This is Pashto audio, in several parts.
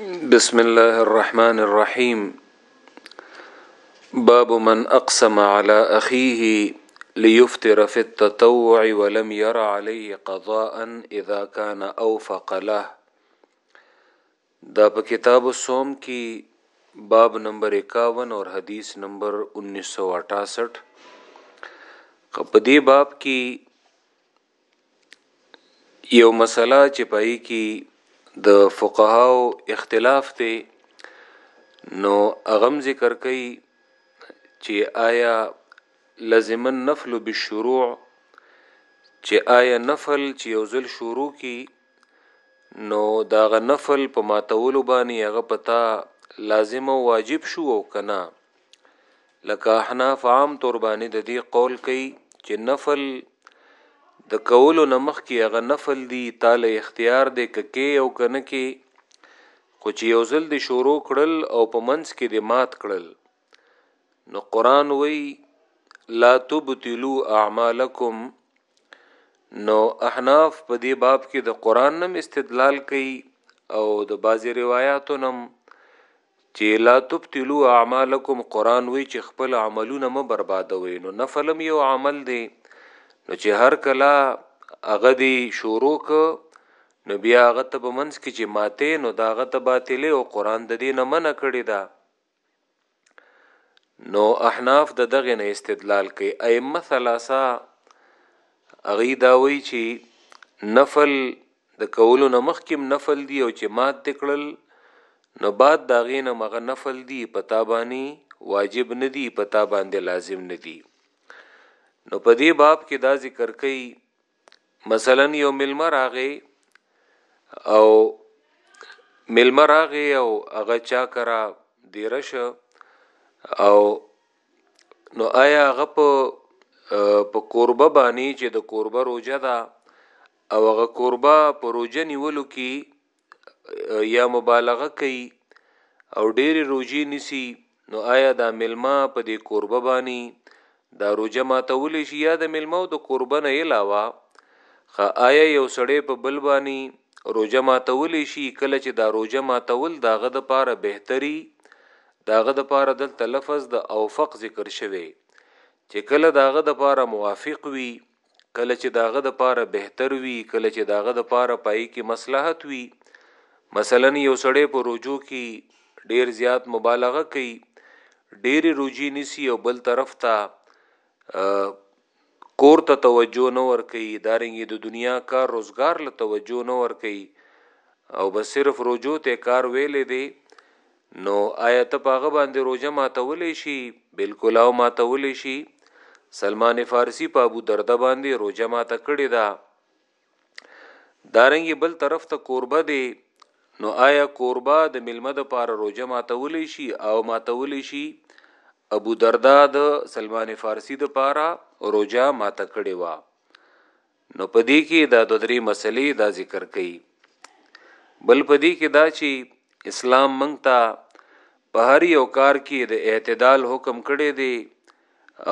بسم الله الرحمن الرحيم باب من أقسم على أخيه ليفتر في التطوع ولم ير عليه قضاء إذا كان أوفق له دا په کتاب الصوم کې باب نمبر 51 اور حدیث نمبر 1968 په دې باب کې یو مسله چې پای کې د فقهاو اختلاف دی نو اغم ذکر کوي چې آیا لازم النفل بالشروع چې آیا نفل چې یو ځل شروع کی نو دا غ نفل په ماتولو باندې هغه پتا لازم او واجب شو او کنا لکه احناف عام طور باندې د دې قول کوي چې نفل د کولو نه مخکې هغه نفل دي تاله اختیار دی که کې او که نه کې خو چې یو ځل د شروع کړل او په منځ کې د مات کړل نو قرآن وی لا تبتلو اعمالکم نو احناف په دې باب کې د قران نم استدلال کوي او د بعضی روایتو نم چي لا تبطلو اعمالکم قرآن وایي چي خپل عملونه مه بربادوئ نو نفل هم یو عمل دی نو چي هر کله هغه دي شروع که نو بیا هغه ته په منځ کي چي ماتې نو دا هغه ته باطلې او قرآن ددې نه منع کړي ده نو احناف د دغه نه استدلال کوي ائمه ثلاثه هغه دا وایي چي نفل د کولو نه مخکې هم نفل دي او چې مات دې کړل نو بعد د هغې نه هم هغه نفل دي په تا باندې واجب نه دي په تا باندې لازم نه دي نو په دې باب کې دا ذکر کوي مثلا یو ملمه راغی او ملمه راغی او هغه چا کرا دیرش او نو آیا هغه په په قربه باندې چې د قربه روجه ده او هغه کوربه په روژه نیولو کی یا مبالغه کوي او ډیرې روژې نیسي نو آیا دا مېلمه په دې کوربه باندې دا روژه ماتولی شي یا د مېلمه او د کوربه نه علاوه خه آیا یو سړی په بل باندې روژه ماتولی شي کله چې دا روژه ماتول داغه د پاره بهتري داغه د پاره دلته لفظ د اوفق ذکر شوی چې کله داغه د پاره موافق وي کله چې داغه د پاره بهتر وي کله چې داغه د پاره پای کې مصلحت وي مثلا یو سړی په روجو کې ډیر زیات مبالغه کوي ډیر روجي نسی او بل طرف ته کور ته توجه نه ور کوي دارنګي د دنیا کار روزګار له توجه نه ور کوي او بس صرف روجو ته کار ویلې دی نو آیا ته په هغه باندې روژه ماتولی شي؟ بالکل او ماتولی شي. سلمان فارسی په ابو درده باندې روژه ماته کړې ده. دارنګې بل طرف ته کوربه دی نو آیا کوربه د ملمه د پاره روژه ماتولی شي او ماتولی شي؟ ابو درده د سلمان فارسی د پاره روژه ماته کړې وه. نو په دې کې دا د درې مسلې دا ذکر کړي بل په دې کې دا چې اسلام مونږ ته په هر یو کار کې د اعتدال حکم کړی دی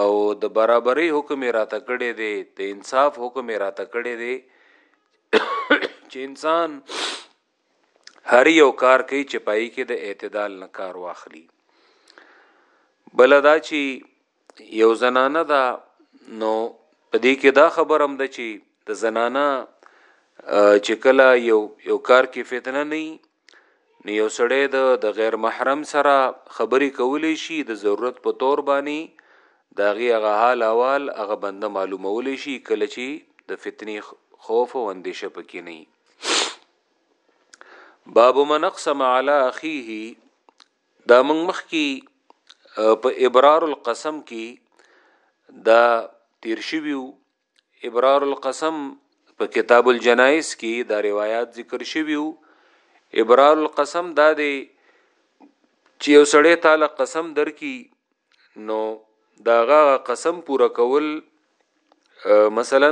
او د برابرۍ حکم راته کړی دی د انصاف حکم راته کړی دی چې انسان هر یو کار کوي چې پای کې د اعتدال نه کار واخلي بل دا چې یو زنانه دا نو په دې کې دا خبر هم ده چې د زنانه چې کله یو یو کار کې فتنه نه نو یو سړی د د غیر محرم سره خبرې کولې شي د ضرورت په تور باندې دا غي هغه حال احوال هغه بنده معلومولې شي کله چې د فتنې خوف او اندیشه پکې نه باب من اقسم علی اخیه دا موږ مخ کی په ابرار القسم کی دا تیر شویو ابرار القسم په کتاب الجنائز کی دا روایت ذکر شویو ابرار القسم دا دی چې یو سړی تعالی قسم درکې نو داغه قسم پوره کول مثلا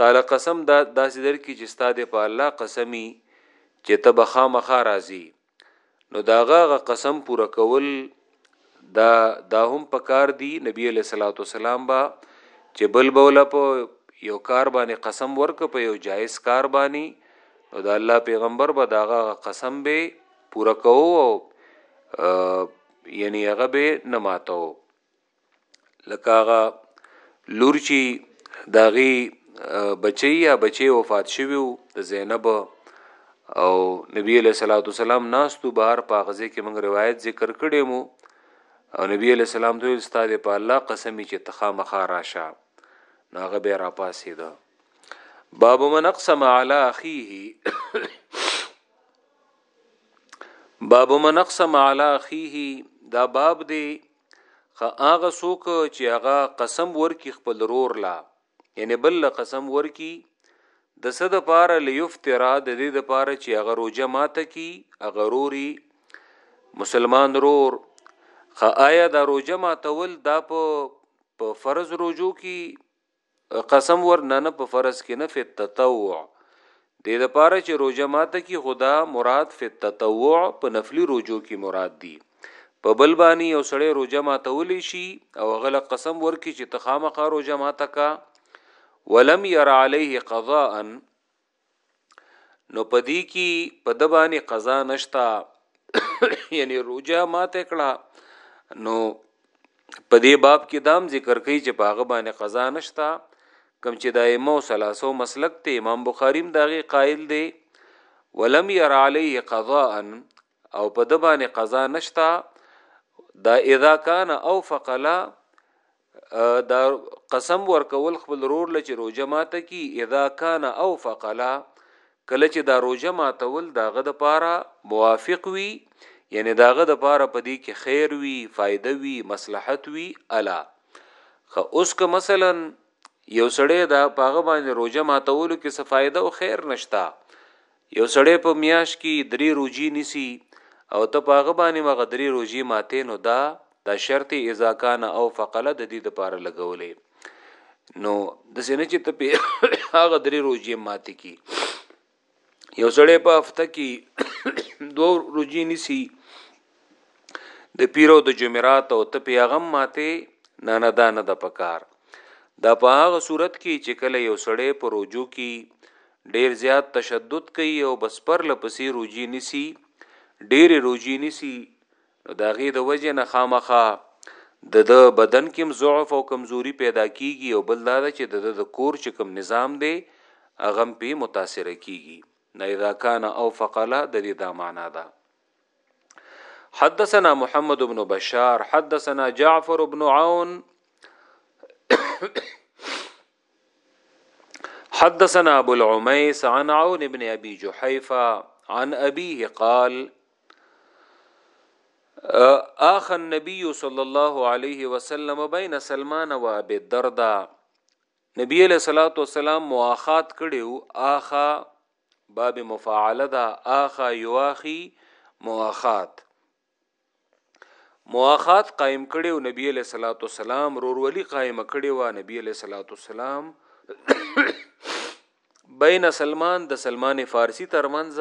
تعالی قسم دا داسې در کی چې ستاد په الله قسمی چې ته به خامخا راځي نو داغه غ قسم پوره کول دا دا هم پکار دی نبی علیہ الصلوۃ والسلام با چې بل بوله په یو کار باندې قسم ورک په یو جایز کار باندې نو دا الله پیغمبر به داغه قسم به پوره کوو یعنی هغه به نه ماتو لکه هغه لور چی داغي بچی یا بچی وفات شوی د زینب او نبی علیہ الصلوۃ والسلام ناستو بهر پاغزه کې موږ روایت ذکر کړی مو او نبی علیہ السلام دوی استاد په الله قسمی چې تخا مخا راشه ناغه به را پاسې ده باب من اقسم علی اخیه باب من اقسم علی اخیه دا باب دی خا هغه څوک چې هغه قسم ورکی خپل رور لا یعنی بل قسم ورکی د صد پاره لیفترا د دې د پاره چې هغه روزه ماته کی هغه روري مسلمان رور خا آیا دا روزه ماتول دا په فرض روزو کی قسم ور نه نه په فرض کې نه فت تطوع دې د پاره چې روزه ماته کی خدا مراد فی التطوع په نفلی روزو کې مراد دی په بل باندې یو سړی روزه ماته ولی شي او غل قسم ورکی چې تخامخه روزه ماته کا ولم ير عليه قضاء نو پدی کی په د باندې قضا نشتا یعنی روجا ماته کړه نو پدی باب کې دام ذکر کوي چې پاغه باندې قضا نشتا کم چې دایمه او سلاسو مسلک ته امام بخاری داغه قائل دی ولم ير عليه قضاء او په د باندې قضا نشتا دا اذا کان او فقلا دا قسم ورکول خپل رور لچ روزه ماته کی اذا کان او فقلا کله چې دا روزه ماتول داغه د پاره موافق وي یعنی داغه د پاره پدې کې خیر وي فائدہ وي مصلحت وي الا خو اوس که مثلا یو سړی دا پاغه باندې روزه ماتولو کې څه فائدہ او خیر نشتا یو سړی په میاشت کی دری روژی نیسی او ته په هغه باندی مغه دری روژی ماتی نو دا دا شرط اذا کان او فقله د دې لپاره لګولې نو د سینه چې ته په هغه درې روزي ماتې کی یو سړی په هفته کې دوه روزي نسی د پیرو د جمعرات او ته پیغام ماته نه نه دا نه د پکار دا په هغه صورت کې چې کله یو سړی په روجو کې ډیر زیات تشدد کوي او بس پر لپسې روجي نسی ډیر روجي نسی نو دا غي د وجه نه خامخه د د بدن کې ضعف او کمزوري پیدا کیږي او بل دا چې د د کور چې کم نظام دی اغم په متاثر کیږي نه اذا کان او فقلا د دې دا معنا ده حدثنا محمد بن بشار حدثنا جعفر بن عون حدثنا أبو العميس عن عون بن أبي جحيفة عن أبيه قال آخى النبي صلى الله عليه وسلم بين سلمان وابي أبي الدرداء نبی علیہ الصلوۃ والسلام مواخات کړیو آخا باب مفاعله دا آخا یواخی مواخات مواخات قائم کړي او نبی له صلوات والسلام رورولي قائم کړي وا نبی له صلوات والسلام بین سلمان د سلمان فارسی ترمنځ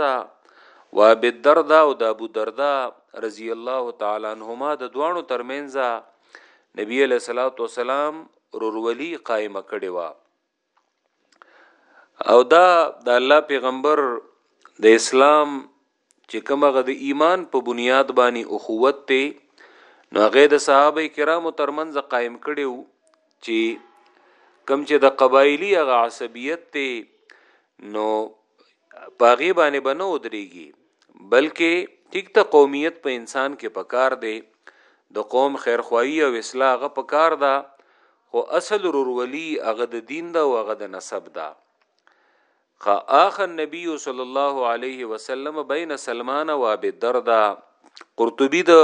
و ابي الدرداء او د ابو دردا رضی الله تعالی عنهما د دوانو ترمنځ نبی علیہ الصلوۃ والسلام رورولي قائم کړي وا او دا د الله پیغمبر د اسلام چې کومه د ایمان په بنیاد باندې اخوت ته نو هغه د صحابه کرامو ترمنځ قائم کړیو چې کم چې د قبایلی هغه عصبیت ته نو پاغي باندې بنو دريږي بلکې ټیک ته قومیت په انسان کې پکار دی د قوم خیرخواهی او اصلاح غ پکار ده خو اصل رورولي هغه د دین ده او هغه د نسب ده خا اخ النبي صلی الله علیه وسلم بین سلمان و ابي الدرداء قرطبي د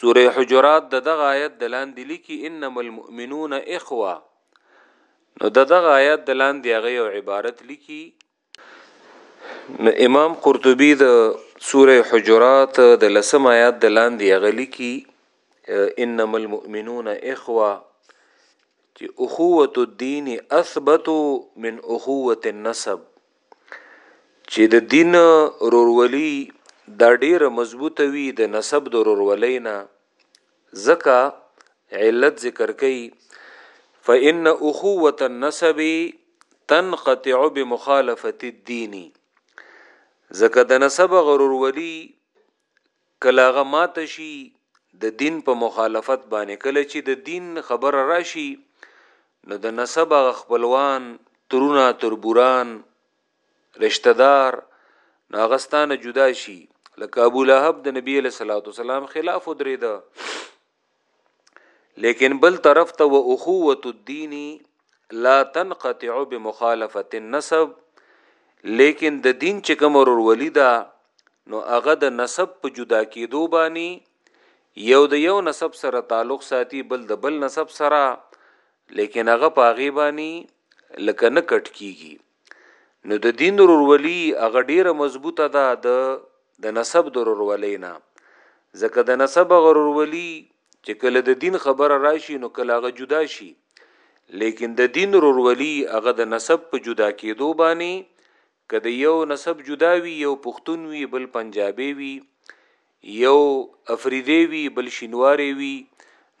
سوره حجرات د دغه آیت د لاندې لیکي انما المؤمنون اخوه نو د دغه آیت د لاندې هغه یو عبارت لیکي نو امام قرطبی د سوره حجرات د لسم آیات د لاندې اغلی کی انما المؤمنون اخوه چې اخوه الدین اثبت من اخوه النسب چې د دین رورولي دا ډیره مضبوطه وي د نسب د رورولۍ نه ځکه علت ذکر کوي فان اخوه النسب تنقطع بمخالفه الدين ځکه د نسب غرور ولي کلاغه مات شي د دین په مخالفت باندې کله چې د دین خبره راشي نو د نسب خپلوان ترونه تربوران رشتہ دار نو هغه ستانه جدا شي لکه ابو لهب د نبی له صلوات والسلام خلاف درېده لیکن بل طرف ته و اخوه الدین لا تنقطع بمخالفه النسب لیکن د دین چې کوم ورور ولیدا نو هغه د نسب په جدا کېدو باندې یو د یو نسب سره تعلق ساتي بل د بل نسب سره لیکن هغه په غیبانی لکه نه کټ کیږي نو د دین ورورولي هغه ډیره مضبوطه ده د د نسب د ورورولۍ نه ځکه د نسب هغه ورورولي چې کله د دین خبره راشي نو کله هغه جدا شي لیکن د دین ورورولي هغه د نسب په جدا کېدو باندې کده یو نسب جدا وي یو پښتون وي بل پنجابي وي یو افریدی وی بل شینواری وی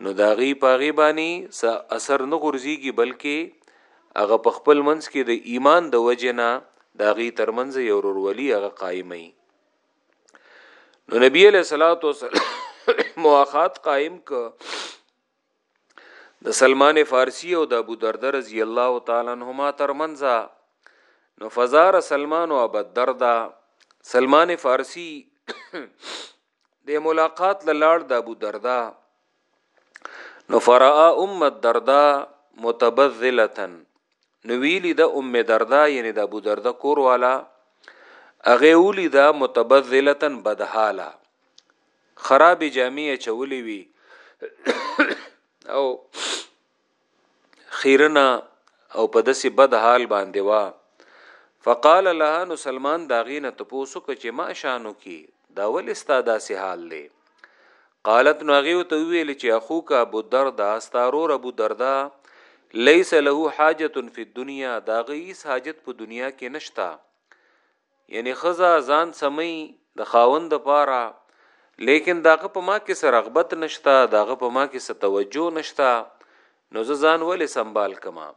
نو د هغی په هغی باندی څه اثر نه غورځیږی بلکه هغه په خپل منځ کی د ایمان د وجی نه د هغی تر منځ یو ورورولي هغه قایمه یی نو نبی علیه الصلاة والسلام مواخات قایم که د سلمان فارسی او د ابو درده رضی الله تعالی عنهما ترمنځ نو فزار سلمان او ابو درده سلمان فارسی د ملاقات لاله د ابو درده نو فرا ام الدردا متبذله نو ویلی د ام دردا یعنی د ابو دردا کور والا اغه ولی دا متبذله بدحاله خرابې جامې اچولې وي او خیرنه او په دسې بد حال باندې وا فقال لها نو سلمان داغینه تپوسو که چې ما شانو کی دا ول استادا سه حال دی قالت نو هغه ته ویل چې اخو کا ابو دردا استارور ابو دردا ليس له حاجت فی الدنيا دا غیس حاجت په دنیا کې نشتا یعنی ښځه ځان سموي د خاوند لپاره لیکن د هغه په ما کې څه رغبت نشته د هغه په ما کې څه توجه نشته نو زه ځان ولې سنبال کما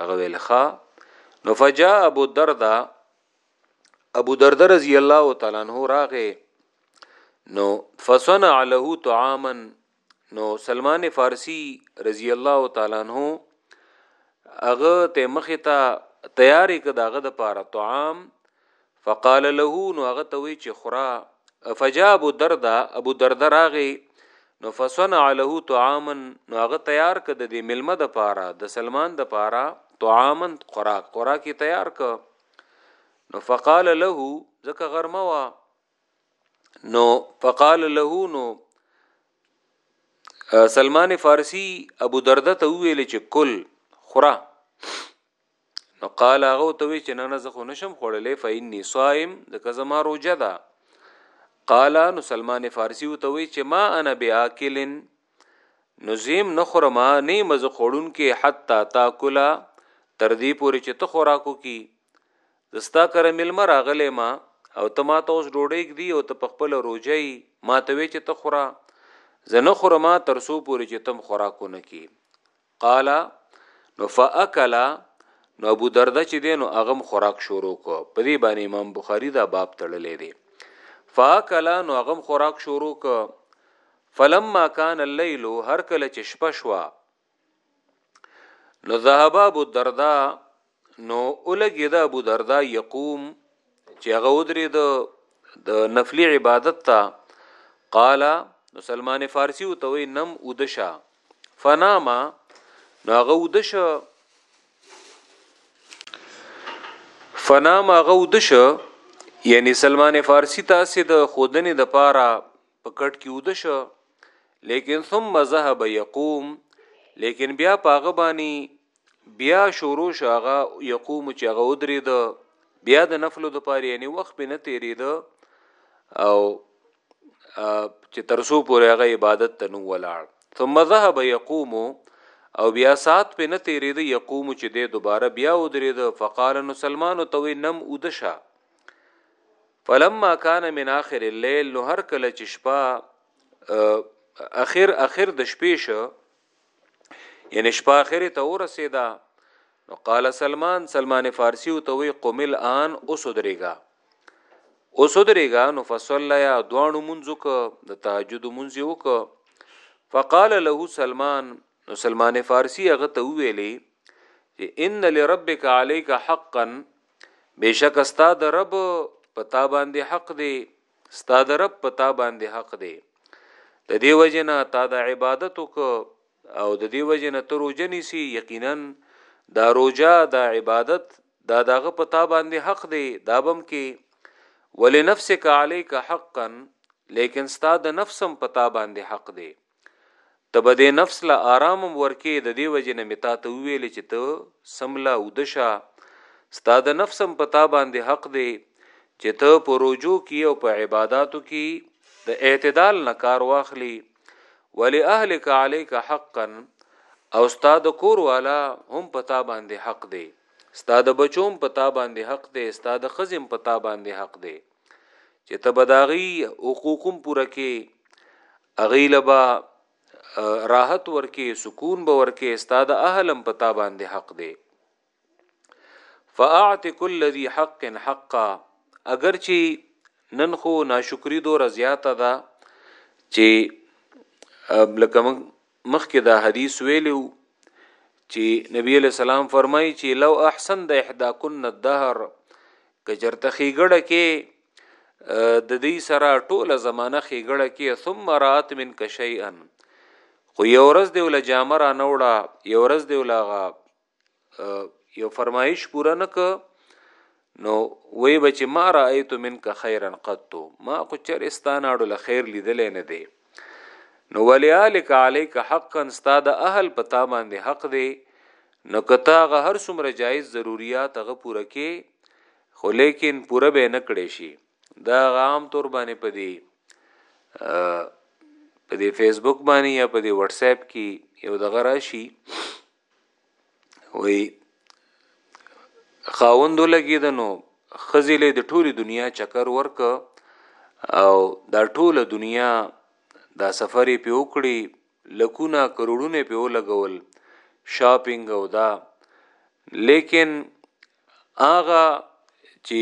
هغه ویل ښا نو فجاء ابو الدرداء ابو درده رضی الله تعالی عنہ راغه نو فصنع له طعاما نو سلمان فارسی رضی الله تعالی عنہ هغه ته مخه ته تیارې کداغه د پاره طعام فقال له نو هغه ته وی چې خورا فجاء ابو دردا ابو دردا راغی نو فصنع له طعاما نو هغه تیار ک د دې ملمه د پاره د سلمان د پاره طعاما خوراک خوراکي تیار ک نو فقال له ځکه غرمه وا نو فقال له نو سلمان فارسی ابو درده ته ویل چې کل خورا نو قال هغه ته وی چې نه نه زه خو نشم خوړلې فإني صائم د کزما روزه ده قال نو سلمان فارسی ته وی چې ما انا بیاکلن نزیم نخرم نه مز خورون کې حتا تاکلا تر دې پورې چې ته خوراکو کې زه ستا کره مېلمه راغلی ما او ته ماته اوس ډوډۍ ږدي او ته په خپله روژه يي ماته وې چې ته خوره زه نه خورم تر څو پورې چې تم خوراک ونه کی قال نو فاکل نو ابو درده چې دی نو هغه خوراک شروع کو په دې باندې امام بخاری دا باب تړلې دی فاکل نو هغه خوراک شروع کو فلما کان الليل هر کله چې شپه شوه نو ذهب ابو الدرداء نو اولګی دا ابو دردا یقوم چې هغه ودرې د د نفلی عبادت ته قال نو سلمان فارسی او توي نم ودشا فناما نو هغه ودشه فناما هغه ودشه یعنی سلمان فارسی تاسو د خودنې د پاره په کټ کې ود شو لیکن ثم ذهب يقوم لیکن بیا پاغه باندې بیا شروع شاغه يقوم چې هغه ودرید بیا د نفل د پاره یعنی وخت به نه تیرید او چې ترسو پورې هغه عبادت ته نو ولاړ ثم ذهب يقوم او بیا سات په نه تیرید يقوم چې د دوباره بیا ودرید فقال نو سلمان توي نم ودشا فلما کان من اخر الليل نو هر کله چې شپه اخر اخر د شپې شو یعنی شپه اخر ته ورسیدا نو قال سلمان سلمان فارسی او توي قمل ان اوسدريګا اوسدريګا نو فصلیا دوانو منځو ک د تهجد منځ یو ک فقال له سلمان نو سلمان فارسی هغه ته ویلي ان لربک عليك حقا بشک استا د رب پتا باندې حق دی استا د رب پتا باندې حق دی د دې وجنه تا د عبادت وک او د دې وجنه تر وجنی سی یقینا دا روجا دا عبادت دا دغه پتا باندې حق دی دا بم کې ولنفسک علیک حقا لیکن ستا د نفسم پتا باندې حق دی ته به دې نفس له آرام هم ورکې، د دې وجې نه مې تا ته وویل چې ته سمله اوده شه، ستا د نفس هم په تا باندې حق دی چې ته په روژو کې او په عباداتو کې د اعتدال نه کار واخلې، ولأهلک علیک حقا او ستا د کور والا هم په تا باندې حق دی، ستا د بچو هم په تا باندې حق دی، ستا د ښځې هم په تا باندې حق دی. چې ته به د هغوی حقوق هم پوره کې هغوی له به راحت ورکې سکون به ورکې ستا د اهل هم په تا باندې حق دی فاعت کل ذی حق حقا اگر چې نن خو ناشکری دوره زیاته ده چې لکه موږ مخکې دا حدیث ویلی وو چې نبی علیہ السلام فرمایي چې لو احسن د احدا کن الدهر که چرته خېګړه کې د دې سره ټوله زمانہ خېګړه کې ثم رات من کشیئن خو یو ورځ دی ول جامه را نوړه یو ورځ دی ولغه یو فرمایش پورا نه ک نو وی بچ ما رایت منک خیرا قط ما خو چرستان اړو له خیر لیدل نه دی نو ولیالک علیک حقا استاد اهل پتا باندې حق دی نو کتا غ هر څومره جایز ضرورت غ پوره کې خو لیکن پوره به نه کړی شي دا عام تور باندې پدی په دې فیسبوک باندې یا په دې واتس اپ کې یو دغه راشي وی خاوند لګید نو خزیلې د ټوله دنیا چکر ورک او دا ټوله دنیا دا سفر په وکړي لکونه کروڑونه په ولګول شاپینګ او دا لیکن آغا چې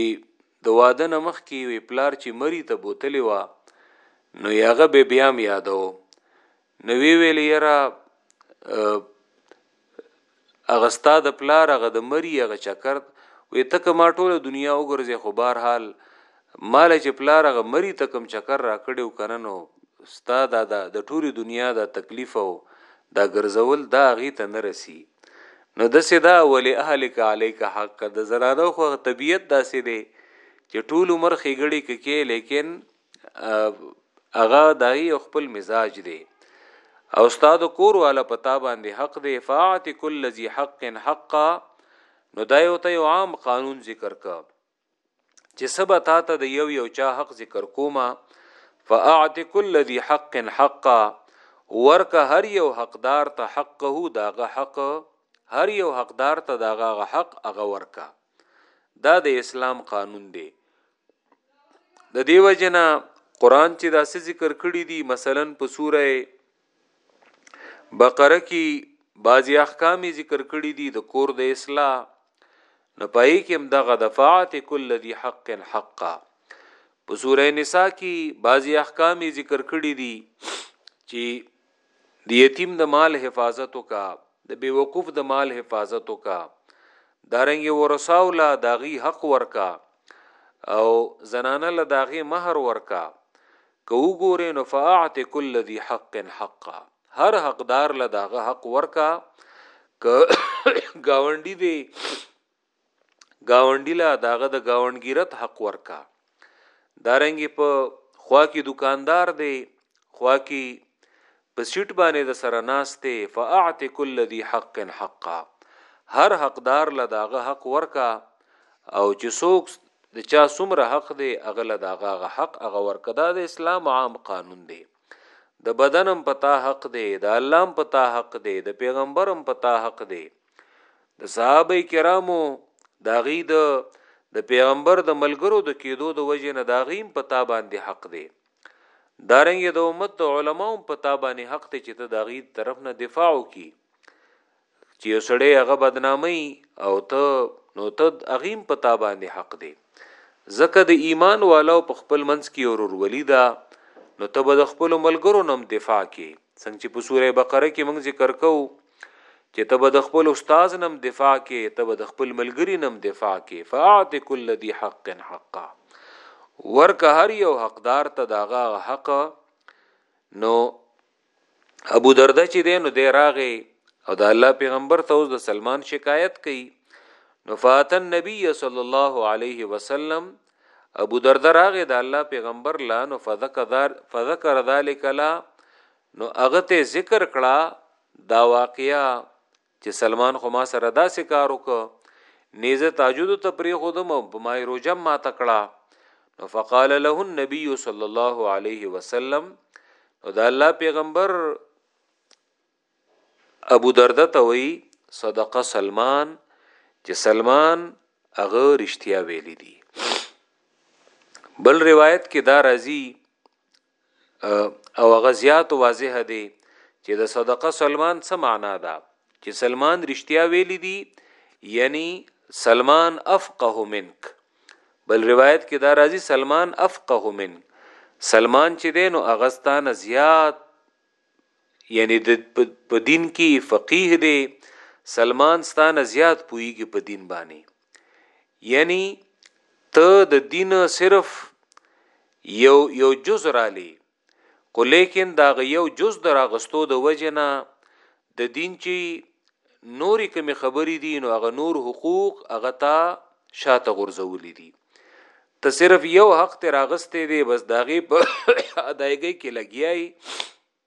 د واده نه مخ کې وی پلار چې مری ته بوتلی و نو یاغه به بیا یادو نو وی ویل یرا هغه ستا د پلار هغه د مری هغه چکر وی تک ما ټوله دنیا وګرځي خو بهر حال مال چې پلار هغه مری تکم چکر را کړیو کنه نو ستا دا د ټوله دنیا دا تکلیف او دا ګرځول دا غي ته نه رسی نو د سدا ولی اهلک علیک حق د زنانو خو طبیعت داسې دی چې ټول عمر خېګړی کې لیکن هغه دای او خپل مزاج دی او استاد کور والا پتا باندې حق دی فاعت کل ذی حق حق نو دای او ته یو عام قانون ذکر کا چې سبا تا ته د یو یو چا حق ذکر کوما فاعت کل ذی حق حق ورک هر یو حقدار ته حقه داغه حق هر یو حقدار ته داغه حق هغه ورکا دا د اسلام قانون دی د دیو جنا قران چې دا څه ذکر کړی دي مثلا په سوره بقره کې بعضی احکام ذکر کړی دي د کور د اصلاح نه پای کې هم دغه دفعات کل ذی حق حقا په سوره نساء کې بعضی احکام ذکر کړی دي چې د یتیم د مال حفاظت وکړه، د بې وقوف د مال حفاظت وکړه، دارنګه ورثاو له د هغوی حق ورکړه او زنانه له د هغې مهر ورکړه، که وګورې نو فاعط کل ذي حق حقه، هر حقدار له د هغه حق ورکړه که ګاونډي دی گاونډی لا داغه د گاونډګیرت حق ورکا دارنګ په خوا کې دکاندار دی خوا کې په سیټ باندې د سره ناشته فاعت کل ذی حق حقا هر حقدار له داغه حق ورکا او چې څوک د چا څومره حق دی هغه له داغه حق هغه ورکا دا د اسلام عام قانون دی د بدنم پتا حق دی د اللام پتا حق دی د پیغمبرم پتا حق دی د صحابه کرامو داغي د د پیغمبر د ملګرو د کېدو د وجې نه داغیم په تا باندې حق دی دارنګ د امت د علماو په تا باندې حق ته چې ته داغي طرف نه دفاع وکي چې یو سړی هغه بدنامي او ته نو ته اغیم په تا باندې حق دی زکه د ایمان والو په خپل منځ کې اورور ولیدا نو ته به د خپل ملګرو نم دفاع کې څنګه چې په سوره بقره کې موږ ذکر کوو چې ته به د خپل استاد نم دفاع کې ته به د خپل ملګری نم دفاع کې فاعت کل ذی حق حقا ورکه هر یو حقدار ته داغه حق نو ابو درده چې دی نو دی راغی او د الله پیغمبر ته اوس د سلمان شکایت کوي نو فاتن نبی صلی الله علیه وسلم ابو درده راغی د الله پیغمبر لا نو فذکر فذکر ذلک لا نو هغه ته ذکر کړه دا واقعه چې سلمان خو ما سره داسې کار وکړ نیزه تاجود ته پری خودم په ما روجم ما تکړه نو فقال له النبي صلی الله علیه وسلم نو دا الله پیغمبر ابو درده ته وی صدقه سلمان چې سلمان هغه رښتیا ویلی دی بل روایت کې دا راځي او هغه زیات واضح دی چې د صدقه سلمان څه معنا ده چې سلمان رښتیا ویلی دی یعنی سلمان افقه منک بل روایت کې دا راځي سلمان افقه من سلمان چې دینو اغستان زیات یعنی د په دین کې فقيه دی سلمان ستانه زیات پويږي په دین باندې یعنی ته د دین صرف یو یو جز را لې خو لیکن دا یو جز دراغستو د وجنه د دین چی نورې کمی خبرې دي نو هغه نور حقوق هغه تا شاته غرزولې دي ته صرف یو حق ته راغستې دی بس داغه په ادایګۍ کې لګیای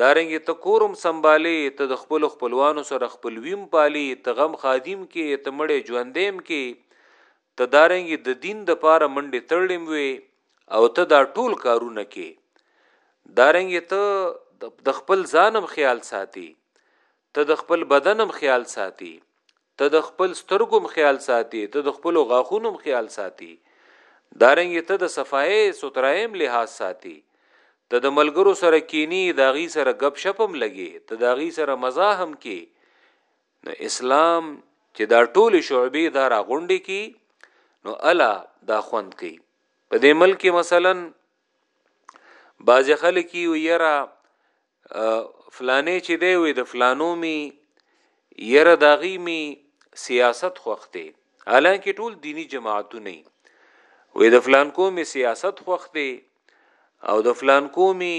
دارنګ ته کورم سنبالې ته د خپل خپلوانو سره خپلویم پالي ته غم خادیم کې ته مړې ژوندیم کې ته دارنګ د دین د پاره منډې تړلم وي او ته دا ټول کارونه کې دارنګ ته د خپل ځانم خیال ساتي ته د خپل بدنم خیال ساتي ته د خپل سترګو هم خیال ساتې، ته د خپلو غاښونو هم خیال ساتې، دارنګه ته د صفایۍ، سوترایۍ هم لحاظ ساتې، ته د ملګرو سره کینې، د هغوی سره ګپ شپ هم لګې، ته د هغوی سره مزاح هم کې، نو اسلام چې دا ټولې شعبې دا را غونډې کړي نو الا دا خوند کوي. په دې ملک کې مثلا بعضې خلک وي یاره فلانې چې دی وي د فلانو می یره داغي می سیاست خوخته حالانکه ټول دینی جماعتونه وي د فلان کومي سیاست خوخته او د فلان کومي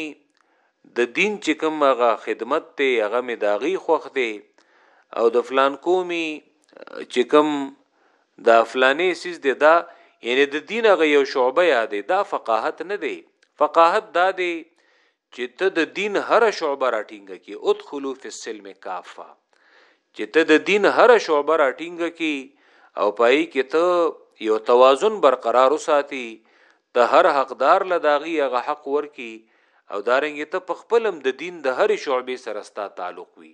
د دین چې کوم هغه خدمت ته هغه می داغي خوخته او د فلان کومي چې کوم دا فلانې سیز دی دا یعنی د دین هغه یو شعبه یادې دا فقاهت نه دی فقاهت دا دی چې ته د دين هره شعبه راټينګه کړې، ادخلوا في السلم کافه، چې ته د دين هره شعبه راټينګه کړې او په هغې کې ته يو توازن برقرار وساتې، ته هر حقدار له د هغوی هغه حق ورکړې او دارنګه ته په خپله هم د دين د هرې شعبې سره ستا تعلق وي.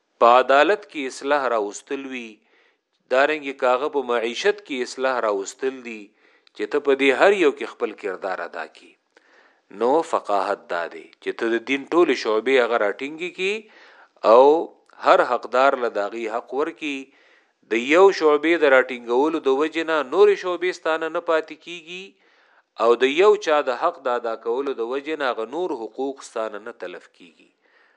په عدالت کې اصلاح راوستل وي دارنګه که هغه په معیشت کې اصلاح راوستل دي چې ته په دې هر یو کې خپل کردار ادا کی نو فقاهت دا دی چې ته د دین ټول شعبې هغه راټینګي کی او هر حقدار له داغي حق ورکی د یو شعبې د راټینګولو د وجنه نور شعبې ستانه نه پاتې کیږي او د یو چا د حق د ادا کولو د وجنه غ نور حقوق ستانه نه تلف کیږي